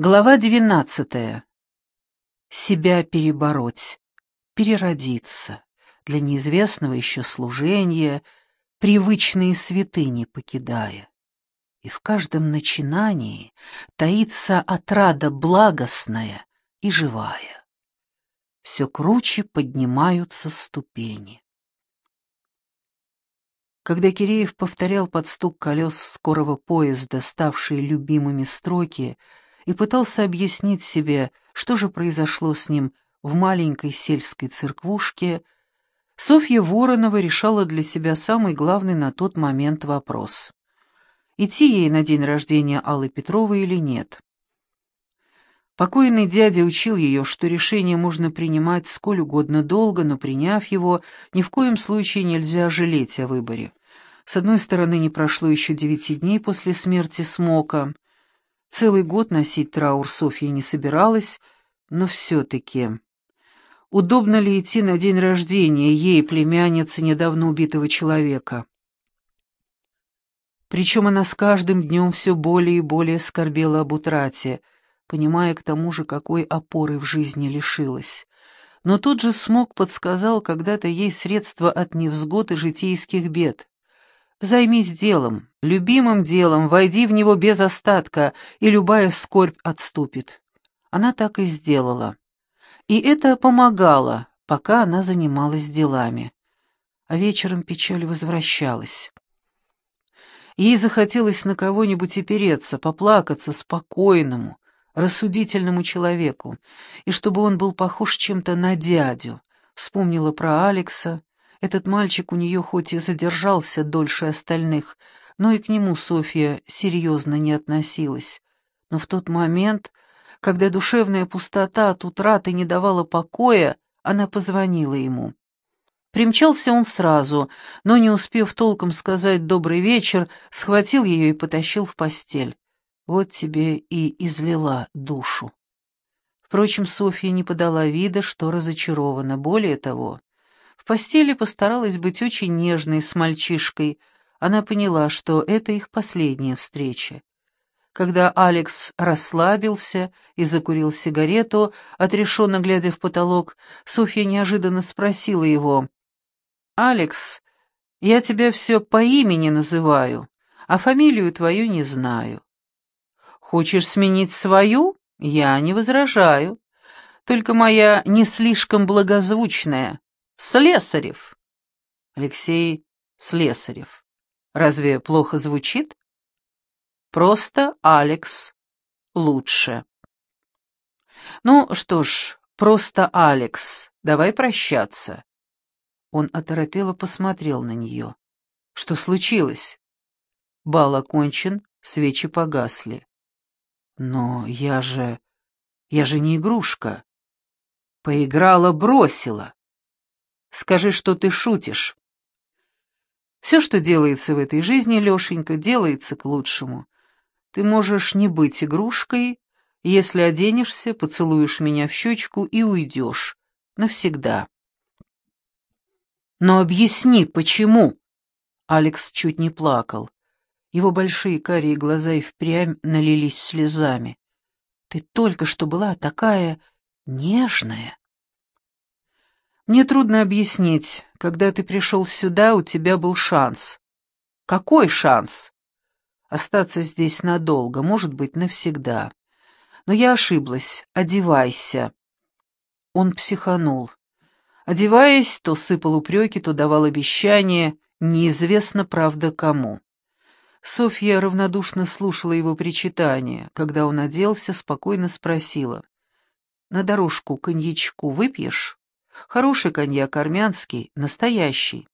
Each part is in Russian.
Глава двенадцатая. Себя перебороть, переродиться, для неизвестного еще служения, привычные святыни покидая. И в каждом начинании таится отрада благостная и живая. Все круче поднимаются ступени. Когда Киреев повторял под стук колес скорого поезда, ставшие любимыми строки, и пытался объяснить себе, что же произошло с ним в маленькой сельской церквушке, Софья Воронова решала для себя самый главный на тот момент вопрос. Идти ей на день рождения Аллы Петровой или нет? Покойный дядя учил ее, что решение можно принимать сколь угодно долго, но приняв его, ни в коем случае нельзя жалеть о выборе. С одной стороны, не прошло еще девяти дней после смерти Смока, Целый год носить траур Софья не собиралась, но все-таки... Удобно ли идти на день рождения ей, племяннице недавно убитого человека? Причем она с каждым днем все более и более скорбела об утрате, понимая к тому же, какой опоры в жизни лишилась. Но тут же смог подсказал когда-то ей средства от невзгод и житейских бед. Займись делом, любимым делом, войди в него без остатка, и любая скорбь отступит. Она так и сделала. И это помогало, пока она занималась делами. А вечером печаль возвращалась. Ей захотелось на кого-нибудь опереться, поплакаться спокойному, рассудительному человеку, и чтобы он был похож чем-то на дядю. Вспомнила про Алекса, этот мальчик у нее хоть и задержался дольше остальных, но и к нему Софья серьезно не относилась. Но в тот момент, когда душевная пустота от утраты не давала покоя, она позвонила ему. Примчался он сразу, но, не успев толком сказать «добрый вечер», схватил ее и потащил в постель. Вот тебе и излила душу. Впрочем, Софья не подала вида, что разочарована. Более того, в постели постаралась быть очень нежной с мальчишкой. Она поняла, что это их последняя встреча. Когда Алекс расслабился и закурил сигарету, отрешенно глядя в потолок, Софья неожиданно спросила его. «Алекс, я тебя все по имени называю, а фамилию твою не знаю. Хочешь сменить свою? Я не возражаю. Только моя не слишком благозвучная. Слесарев. Алексей Слесарев. Разве плохо звучит? Просто Алекс лучше. Ну что ж, просто Алекс, давай прощаться. Он оторопело посмотрел на нее. Что случилось? Бал окончен, свечи погасли. Но я же... я же не игрушка. Поиграла, бросила. Скажи, что ты шутишь. Все, что делается в этой жизни, Лешенька, делается к лучшему. Ты можешь не быть игрушкой, если оденешься, поцелуешь меня в щечку и уйдешь. Навсегда. Но объясни, почему? Алекс чуть не плакал. Его большие карие глаза и впрямь налились слезами. Ты только что была такая нежная. Мне трудно объяснить. Когда ты пришел сюда, у тебя был шанс. Какой шанс? Остаться здесь надолго, может быть, навсегда. Но я ошиблась. Одевайся. Он психанул. Одеваясь, то сыпал упреки, то давал обещания, неизвестно, правда, кому. Софья равнодушно слушала его причитания. Когда он оделся, спокойно спросила. «На дорожку коньячку выпьешь?» Хороший коньяк армянский, настоящий.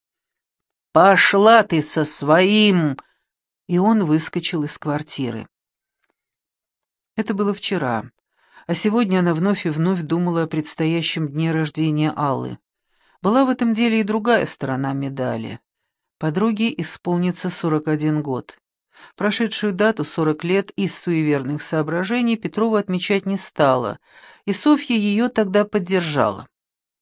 «Пошла ты со своим!» И он выскочил из квартиры. Это было вчера, а сегодня она вновь и вновь думала о предстоящем дне рождения Аллы. Была в этом деле и другая сторона медали. Подруге исполнится 41 год. Прошедшую дату 40 лет из суеверных соображений Петрова отмечать не стала, и Софья ее тогда поддержала.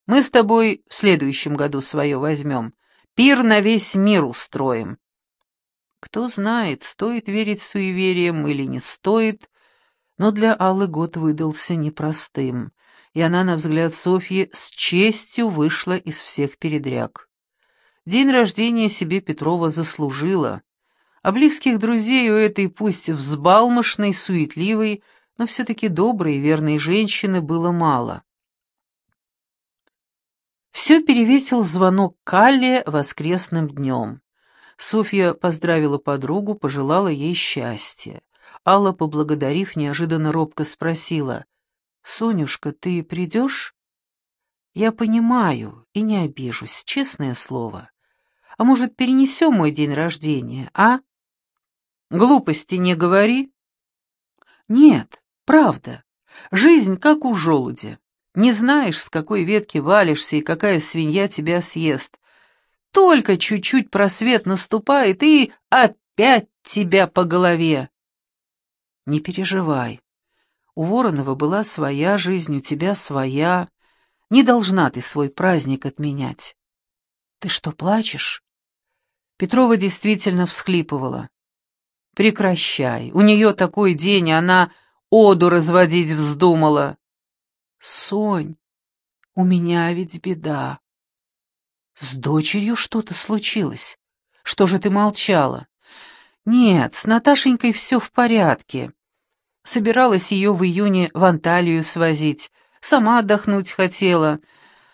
Мы с тобой в следующем году свое возьмем. Пир на весь мир устроим. Кто знает, стоит верить суевериям или не стоит, Но для Аллы год выдался непростым, и она, на взгляд Софьи, с честью вышла из всех передряг. День рождения себе Петрова заслужила, а близких друзей у этой пусть взбалмошной, суетливой, но все-таки доброй и верной женщины было мало. Все перевесил звонок Калле воскресным днем. Софья поздравила подругу, пожелала ей счастья. Алла, поблагодарив, неожиданно робко спросила, «Сонюшка, ты придешь?» «Я понимаю и не обижусь, честное слово. А может, перенесем мой день рождения, а?» «Глупости не говори». «Нет, правда. Жизнь как у желудя. Не знаешь, с какой ветки валишься и какая свинья тебя съест. Только чуть-чуть просвет наступает, и опять тебя по голове. Не переживай. У Воронова была своя жизнь, у тебя своя. Не должна ты свой праздник отменять. Ты что, плачешь? Петрова действительно всхлипывала. Прекращай. У нее такой день, она оду разводить вздумала. Сонь, у меня ведь беда. С дочерью что-то случилось. Что же ты молчала? Нет, с Наташенькой все в порядке. Собиралась ее в июне в Анталию свозить. Сама отдохнуть хотела.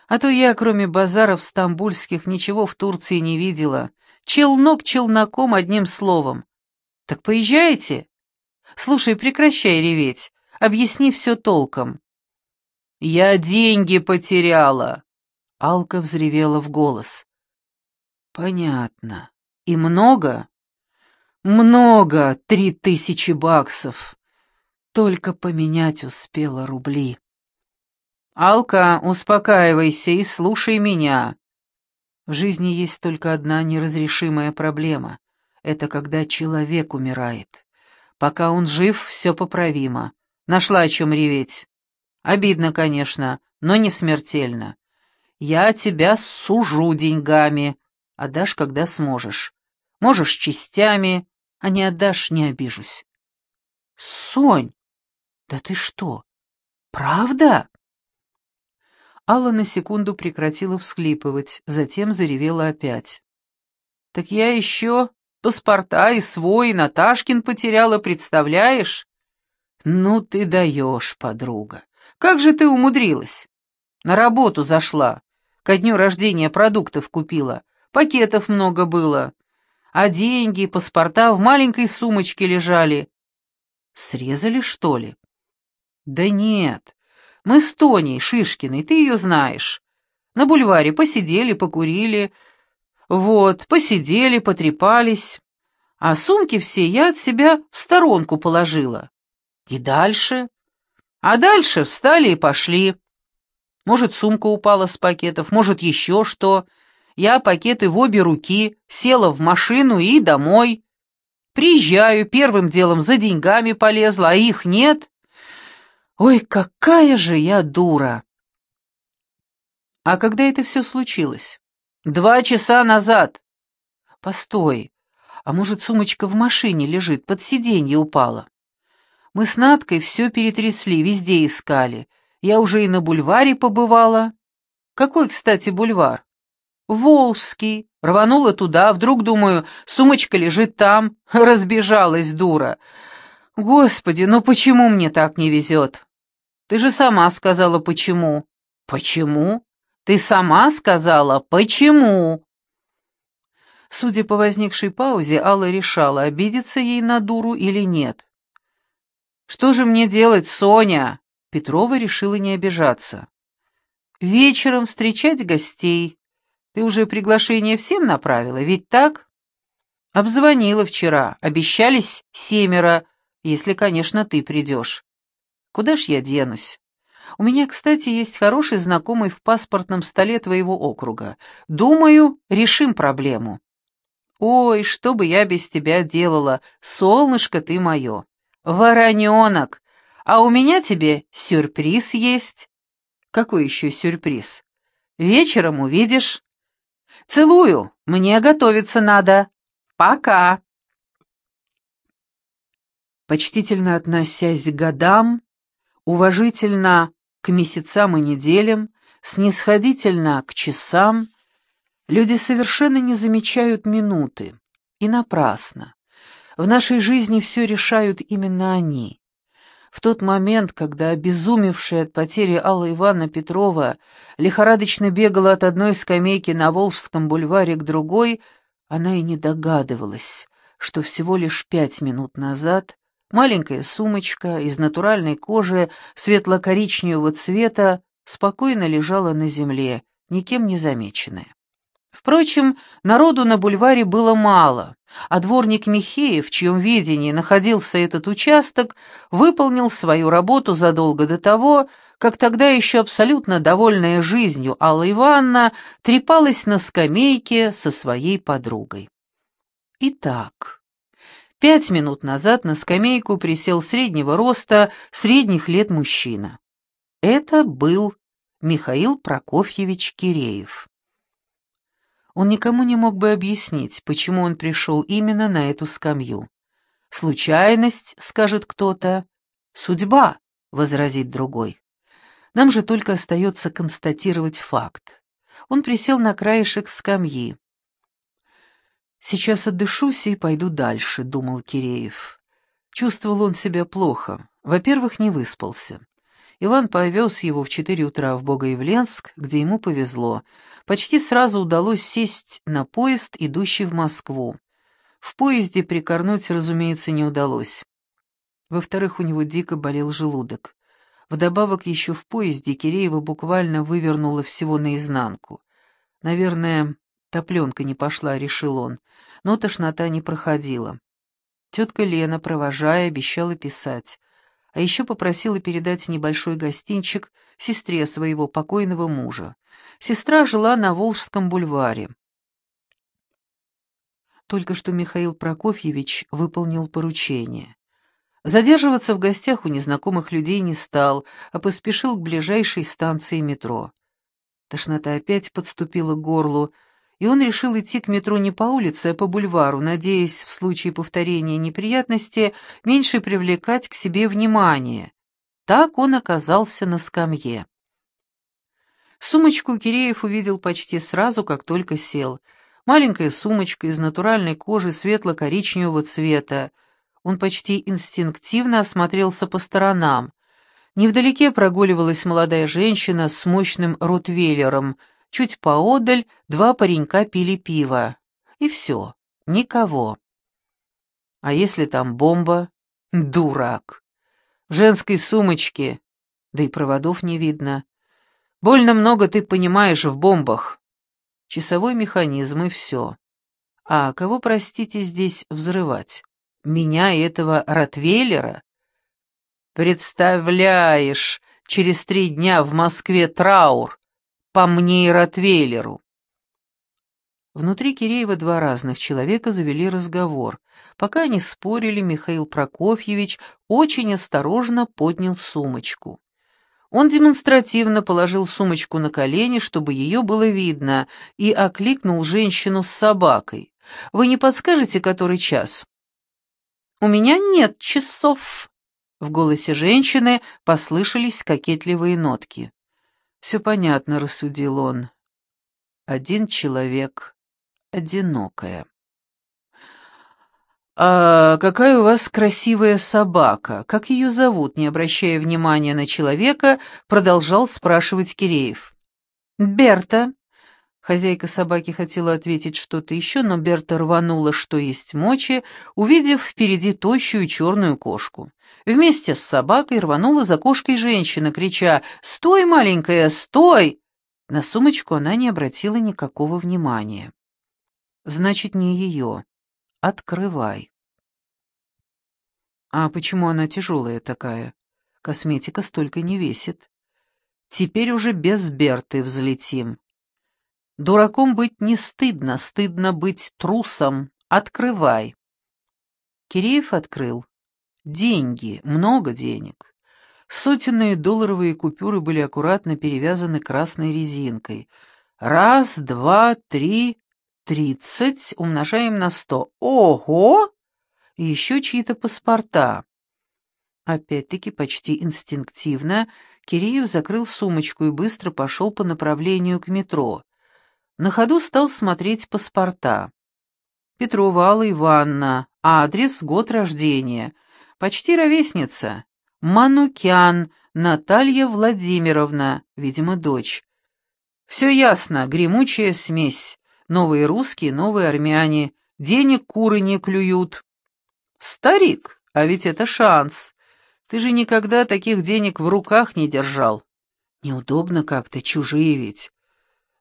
А то я, кроме базаров стамбульских, ничего в Турции не видела. Челнок челноком, одним словом. Так поезжайте. Слушай, прекращай реветь. Объясни все толком. «Я деньги потеряла!» Алка взревела в голос. «Понятно. И много?» «Много! Три тысячи баксов! Только поменять успела рубли». «Алка, успокаивайся и слушай меня. В жизни есть только одна неразрешимая проблема. Это когда человек умирает. Пока он жив, все поправимо. Нашла о чем реветь. Обидно, конечно, но не смертельно. Я тебя сужу деньгами, отдашь, когда сможешь. Можешь частями, а не отдашь, не обижусь. Сонь, да ты что, правда? Алла на секунду прекратила всхлипывать, затем заревела опять. «Так я еще паспорта и свой, и Наташкин потеряла, представляешь?» «Ну ты даешь, подруга. Как же ты умудрилась? На работу зашла. Ко дню рождения продуктов купила. Пакетов много было. А деньги, паспорта в маленькой сумочке лежали. Срезали, что ли? Да нет. Мы с Тоней Шишкиной, ты ее знаешь. На бульваре посидели, покурили. Вот, посидели, потрепались. А сумки все я от себя в сторонку положила. И дальше? А дальше встали и пошли. Может, сумка упала с пакетов, может, еще что. Я пакеты в обе руки, села в машину и домой. Приезжаю, первым делом за деньгами полезла, а их нет. Ой, какая же я дура! А когда это все случилось? Два часа назад. Постой, а может, сумочка в машине лежит, под сиденье упала? Мы с Надкой все перетрясли, везде искали. Я уже и на бульваре побывала. Какой, кстати, бульвар? Волжский. Рванула туда, вдруг, думаю, сумочка лежит там. Разбежалась дура. Господи, ну почему мне так не везет? Ты же сама сказала, почему. Почему? Ты сама сказала, почему? Судя по возникшей паузе, Алла решала, обидеться ей на дуру или нет. «Что же мне делать, Соня?» Петрова решила не обижаться. «Вечером встречать гостей. Ты уже приглашение всем направила, ведь так?» «Обзвонила вчера. Обещались семеро, если, конечно, ты придешь. Куда ж я денусь? У меня, кстати, есть хороший знакомый в паспортном столе твоего округа. Думаю, решим проблему». «Ой, что бы я без тебя делала, солнышко ты мое!» «Вороненок, а у меня тебе сюрприз есть». «Какой еще сюрприз?» «Вечером увидишь». «Целую, мне готовиться надо. Пока». почтительно относясь к годам, уважительно к месяцам и неделям, снисходительно к часам, люди совершенно не замечают минуты. И напрасно. В нашей жизни все решают именно они. В тот момент, когда обезумевшая от потери Алла Ивановна Петрова лихорадочно бегала от одной скамейки на Волжском бульваре к другой, она и не догадывалась, что всего лишь пять минут назад маленькая сумочка из натуральной кожи светло-коричневого цвета спокойно лежала на земле, никем не замеченная. Впрочем, народу на бульваре было мало, а дворник Михеев, в чьем видении находился этот участок, выполнил свою работу задолго до того, как тогда еще абсолютно довольная жизнью Алла Ивановна трепалась на скамейке со своей подругой. Итак, пять минут назад на скамейку присел среднего роста, средних лет мужчина. Это был Михаил Прокофьевич Киреев. Он никому не мог бы объяснить, почему он пришел именно на эту скамью. «Случайность», — скажет кто-то, — «судьба», — возразит другой. Нам же только остается констатировать факт. Он присел на краешек скамьи. «Сейчас отдышусь и пойду дальше», — думал Киреев. Чувствовал он себя плохо. Во-первых, не выспался. Иван повез его в четыре утра в Богоявленск, где ему повезло. Почти сразу удалось сесть на поезд, идущий в Москву. В поезде прикорнуть, разумеется, не удалось. Во-вторых, у него дико болел желудок. Вдобавок еще в поезде Киреева буквально вывернуло всего наизнанку. Наверное, топленка не пошла, решил он, но тошнота не проходила. Тетка Лена, провожая, обещала писать а еще попросила передать небольшой гостинчик сестре своего покойного мужа. Сестра жила на Волжском бульваре. Только что Михаил Прокофьевич выполнил поручение. Задерживаться в гостях у незнакомых людей не стал, а поспешил к ближайшей станции метро. Тошнота опять подступила к горлу, и он решил идти к метро не по улице, а по бульвару, надеясь в случае повторения неприятности меньше привлекать к себе внимание. Так он оказался на скамье. Сумочку Киреев увидел почти сразу, как только сел. Маленькая сумочка из натуральной кожи светло-коричневого цвета. Он почти инстинктивно осмотрелся по сторонам. Невдалеке прогуливалась молодая женщина с мощным ротвейлером — Чуть поодаль два паренька пили пиво. И все, никого. А если там бомба? Дурак. В женской сумочке, да и проводов не видно. Больно много ты понимаешь в бомбах. Часовой механизм и все. А кого, простите, здесь взрывать? Меня и этого Ротвейлера? Представляешь, через три дня в Москве траур по мне и Ротвейлеру. Внутри Киреева два разных человека завели разговор. Пока они спорили, Михаил Прокофьевич очень осторожно поднял сумочку. Он демонстративно положил сумочку на колени, чтобы ее было видно, и окликнул женщину с собакой. «Вы не подскажете, который час?» «У меня нет часов», — в голосе женщины послышались кокетливые нотки. «Все понятно», — рассудил он. «Один человек, одинокая». «А какая у вас красивая собака? Как ее зовут?» Не обращая внимания на человека, продолжал спрашивать Киреев. «Берта», Хозяйка собаки хотела ответить что-то еще, но Берта рванула, что есть мочи, увидев впереди тощую черную кошку. Вместе с собакой рванула за кошкой женщина, крича «Стой, маленькая, стой!» На сумочку она не обратила никакого внимания. «Значит, не ее. Открывай». «А почему она тяжелая такая? Косметика столько не весит. Теперь уже без Берты взлетим». Дураком быть не стыдно, стыдно быть трусом. Открывай. Киреев открыл. Деньги, много денег. Сотенные долларовые купюры были аккуратно перевязаны красной резинкой. Раз, два, три, тридцать, умножаем на сто. Ого! И еще чьи-то паспорта. Опять-таки, почти инстинктивно, Киреев закрыл сумочку и быстро пошел по направлению к метро. На ходу стал смотреть паспорта. Петрова Алла Ивановна, адрес, год рождения. Почти ровесница. Манукян Наталья Владимировна, видимо, дочь. Все ясно, гремучая смесь. Новые русские, новые армяне. Денег куры не клюют. Старик, а ведь это шанс. Ты же никогда таких денег в руках не держал. Неудобно как-то, чужие ведь.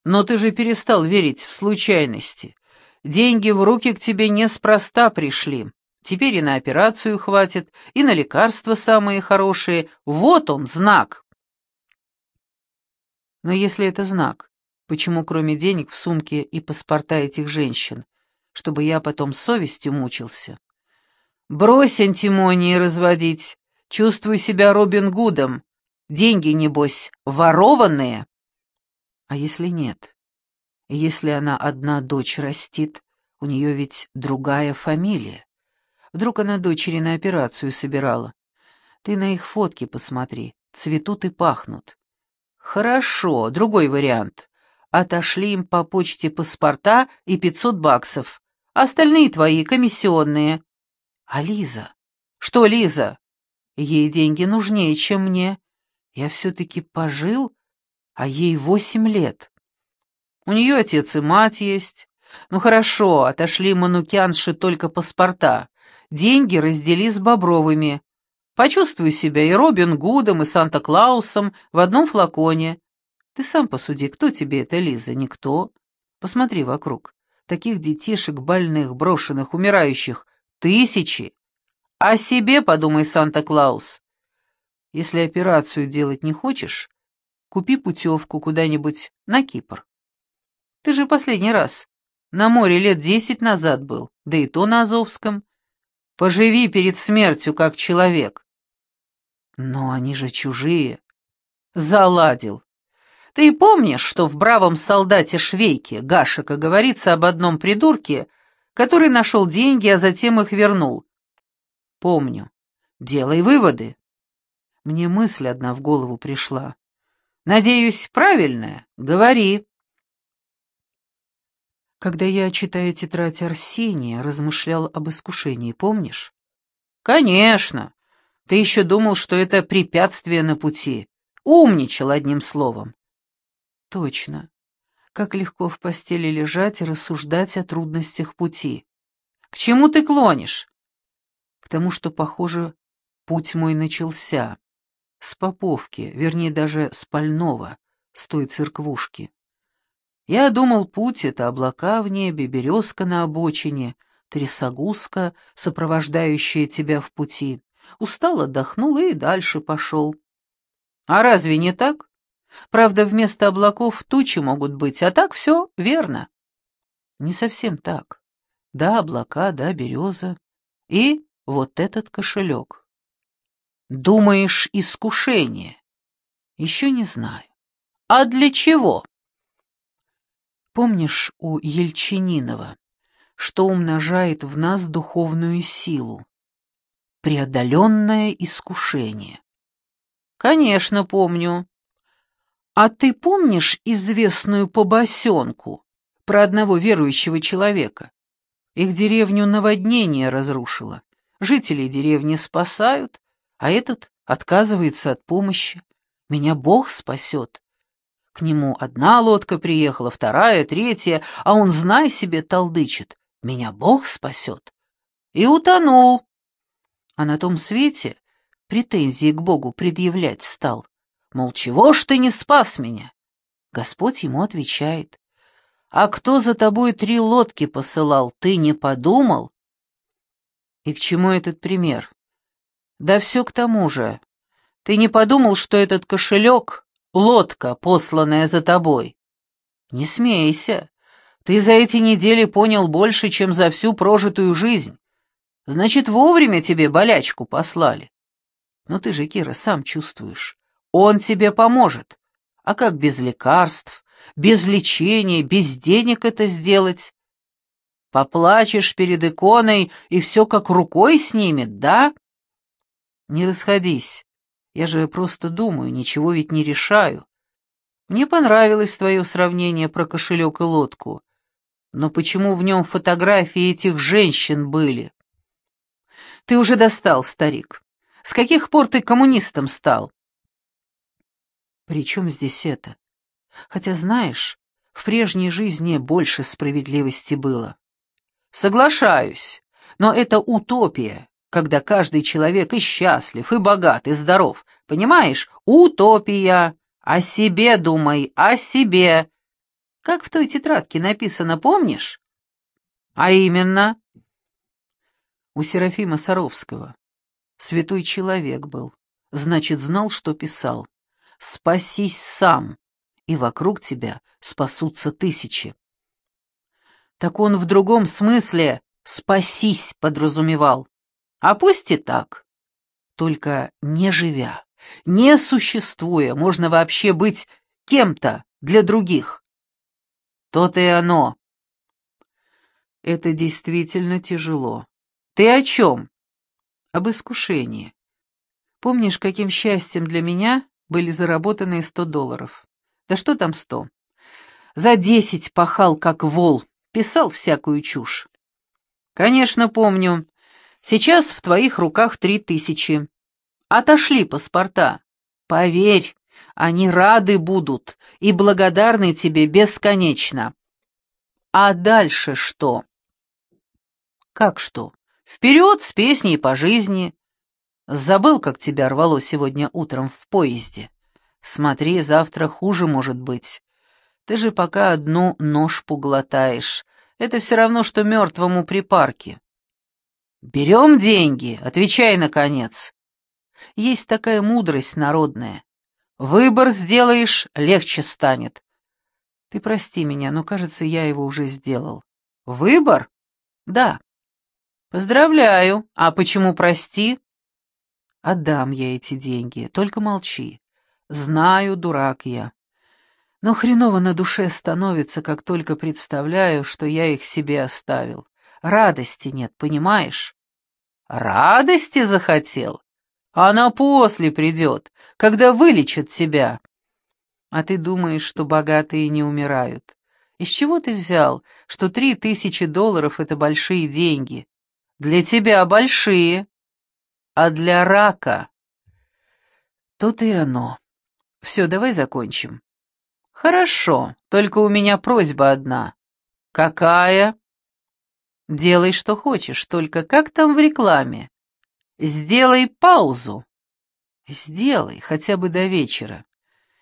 Но ты же перестал верить в случайности. Деньги в руки к тебе неспроста пришли. Теперь и на операцию хватит, и на лекарства самые хорошие. Вот он, знак. Но если это знак, почему кроме денег в сумке и паспорта этих женщин? Чтобы я потом совестью мучился. Брось антимонии разводить. Чувствую себя Робин Гудом. Деньги, небось, ворованные. А если нет? Если она одна дочь растит, у нее ведь другая фамилия. Вдруг она дочери на операцию собирала. Ты на их фотки посмотри, цветут и пахнут. Хорошо, другой вариант. Отошли им по почте паспорта и пятьсот баксов. Остальные твои комиссионные. А Лиза? Что Лиза? Ей деньги нужнее, чем мне. Я все-таки пожил, а ей восемь лет. У нее отец и мать есть. Ну хорошо, отошли манукянши только паспорта. Деньги раздели с Бобровыми. Почувствую себя и Робин Гудом, и Санта-Клаусом в одном флаконе. Ты сам посуди, кто тебе это, Лиза? Никто. Посмотри вокруг. Таких детишек, больных, брошенных, умирающих, тысячи. О себе подумай, Санта-Клаус. Если операцию делать не хочешь, купи путевку куда-нибудь на Кипр. Ты же последний раз на море лет десять назад был, да и то на Азовском. Поживи перед смертью, как человек. Но они же чужие. Заладил. Ты помнишь, что в бравом солдате Швейке Гашика говорится об одном придурке, который нашел деньги, а затем их вернул? Помню. Делай выводы. Мне мысль одна в голову пришла. Надеюсь, правильная? Говори. Когда я, читая тетрадь Арсения, размышлял об искушении, помнишь? Конечно. Ты еще думал, что это препятствие на пути. Умничал одним словом. Точно. Как легко в постели лежать и рассуждать о трудностях пути. К чему ты клонишь? к тому, что, похоже, путь мой начался. С Поповки, вернее, даже с Пального, с той церквушки. Я думал, путь — это облака в небе, березка на обочине, трясогузка, сопровождающая тебя в пути. Устал, отдохнул и дальше пошел. А разве не так? Правда, вместо облаков тучи могут быть, а так все верно. Не совсем так. Да, облака, да, береза. И вот этот кошелек. Думаешь, искушение? Еще не знаю. А для чего? Помнишь у Ельчининова, что умножает в нас духовную силу? Преодоленное искушение. Конечно, помню. А ты помнишь известную побосенку про одного верующего человека? Их деревню наводнение разрушило. Жители деревни спасают, а этот отказывается от помощи. Меня Бог спасет. К нему одна лодка приехала, вторая, третья, а он, знай себе, толдычит. Меня Бог спасет. И утонул. А на том свете претензии к Богу предъявлять стал. Мол, чего ж ты не спас меня? Господь ему отвечает. А кто за тобой три лодки посылал, ты не подумал? И к чему этот пример? Да все к тому же. Ты не подумал, что этот кошелек — лодка, посланная за тобой? Не смейся. Ты за эти недели понял больше, чем за всю прожитую жизнь. Значит, вовремя тебе болячку послали. Но ты же, Кира, сам чувствуешь. Он тебе поможет. А как без лекарств, без лечения, без денег это сделать? Поплачешь перед иконой, и все как рукой снимет, да? Не расходись. Я же просто думаю, ничего ведь не решаю. Мне понравилось твое сравнение про кошелек и лодку. Но почему в нем фотографии этих женщин были? Ты уже достал, старик. С каких пор ты коммунистом стал? При чем здесь это? Хотя, знаешь, в прежней жизни больше справедливости было. Соглашаюсь, но это утопия, когда каждый человек и счастлив, и богат, и здоров. Понимаешь? Утопия. О себе думай, о себе. Как в той тетрадке написано, помнишь? А именно? У Серафима Саровского. Святой человек был, значит, знал, что писал. «Спасись сам, и вокруг тебя спасутся тысячи». Так он в другом смысле «спасись» подразумевал. А пусть и так. Только не живя, не существуя, можно вообще быть кем-то для других. То-то и оно. Это действительно тяжело. Ты о чем? Об искушении. Помнишь, каким счастьем для меня были заработанные сто долларов? Да что там сто? За десять пахал, как вол, писал всякую чушь. Конечно, помню. Сейчас в твоих руках три тысячи. Отошли паспорта. Поверь, они рады будут и благодарны тебе бесконечно. А дальше что? Как что? Вперед с песней по жизни. Забыл, как тебя рвало сегодня утром в поезде. Смотри, завтра хуже может быть. Ты же пока одну ножпу глотаешь. Это все равно, что мертвому припарке. «Берем деньги, отвечай, наконец». Есть такая мудрость народная. Выбор сделаешь, легче станет. Ты прости меня, но, кажется, я его уже сделал. Выбор? Да. Поздравляю. А почему прости? Отдам я эти деньги, только молчи. Знаю, дурак я. Но хреново на душе становится, как только представляю, что я их себе оставил. Радости нет, понимаешь? Радости захотел? Она после придет, когда вылечит тебя. А ты думаешь, что богатые не умирают. Из чего ты взял, что три тысячи долларов — это большие деньги? Для тебя большие, а для рака... Тут и оно. Все, давай закончим. Хорошо, только у меня просьба одна. Какая? Делай, что хочешь, только как там в рекламе? Сделай паузу. Сделай, хотя бы до вечера.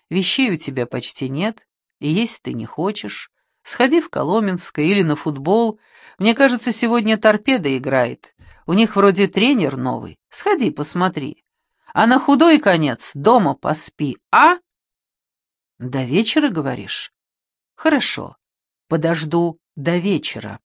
Вещей у тебя почти нет, и есть ты не хочешь. Сходи в Коломенское или на футбол. Мне кажется, сегодня торпеда играет. У них вроде тренер новый. Сходи, посмотри. А на худой конец дома поспи, а? До вечера, говоришь? Хорошо, подожду до вечера.